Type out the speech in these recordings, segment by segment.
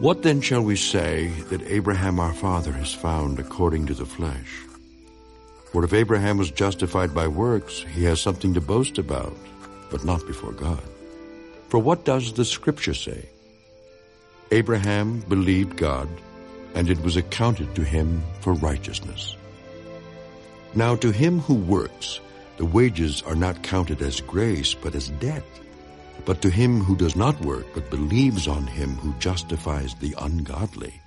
What then shall we say that Abraham our father has found according to the flesh? For if Abraham was justified by works, he has something to boast about, but not before God. For what does the Scripture say? Abraham believed God, and it was accounted to him for righteousness. Now to him who works, the wages are not counted as grace, but as debt. But to him who does not work, but believes on him who justifies the ungodly,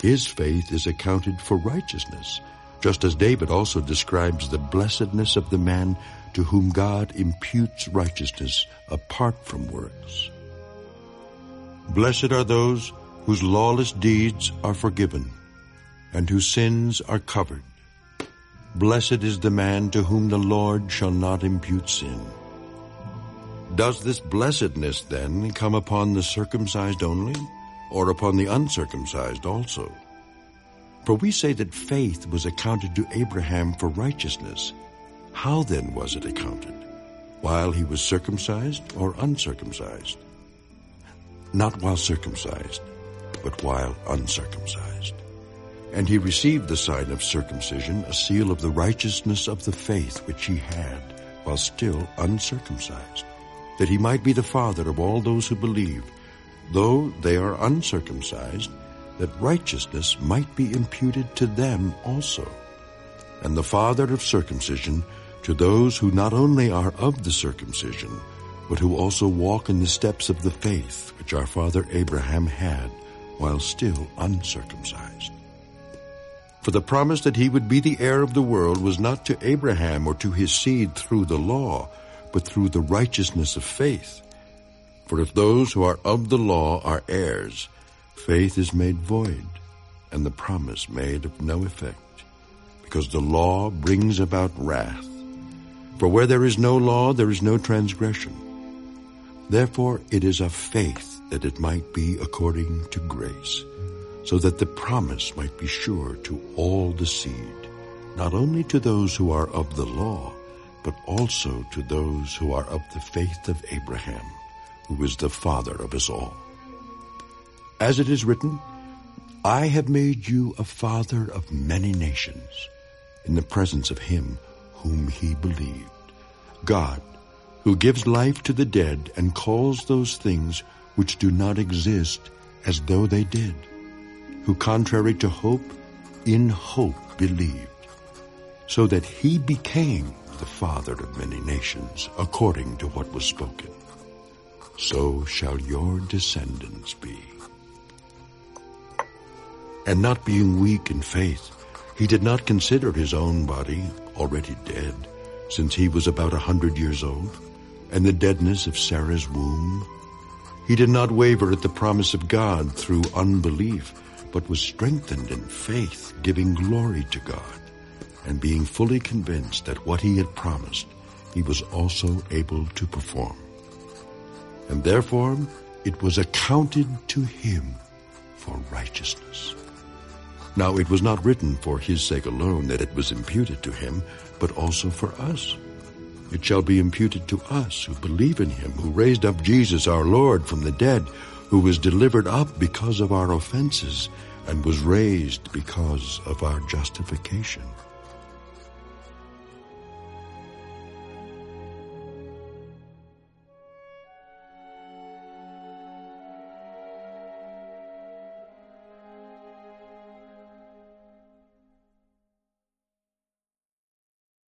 his faith is accounted for righteousness, just as David also describes the blessedness of the man to whom God imputes righteousness apart from works. Blessed are those whose lawless deeds are forgiven, and whose sins are covered. Blessed is the man to whom the Lord shall not impute sin. Does this blessedness then come upon the circumcised only, or upon the uncircumcised also? For we say that faith was accounted to Abraham for righteousness. How then was it accounted? While he was circumcised or uncircumcised? Not while circumcised, but while uncircumcised. And he received the sign of circumcision, a seal of the righteousness of the faith which he had, while still uncircumcised that he might be the father of all those who believe, though they are uncircumcised, that righteousness might be imputed to them also, and the father of circumcision to those who not only are of the circumcision, but who also walk in the steps of the faith which our father Abraham had while still uncircumcised. For the promise that he would be the heir of the world was not to Abraham or to his seed through the law, but through the righteousness of faith. For if those who are of the law are heirs, faith is made void, and the promise made of no effect, because the law brings about wrath. For where there is no law, there is no transgression. Therefore it is of faith that it might be according to grace, so that the promise might be sure to all the seed, not only to those who are of the law, but also to those who are of the faith of Abraham, who is the father of us all. As it is written, I have made you a father of many nations, in the presence of him whom he believed, God, who gives life to the dead and calls those things which do not exist as though they did, who contrary to hope, in hope believed, so that he became the father of many nations, according to what was spoken. So shall your descendants be. And not being weak in faith, he did not consider his own body already dead, since he was about a hundred years old, and the deadness of Sarah's womb. He did not waver at the promise of God through unbelief, but was strengthened in faith, giving glory to God being fully convinced that what he had promised, he was also able to perform. And therefore it was accounted to him for righteousness. Now it was not written for his sake alone that it was imputed to him, but also for us. It shall be imputed to us who believe in him, who raised up Jesus our Lord from the dead, who was delivered up because of our offenses, and was raised because of our justification.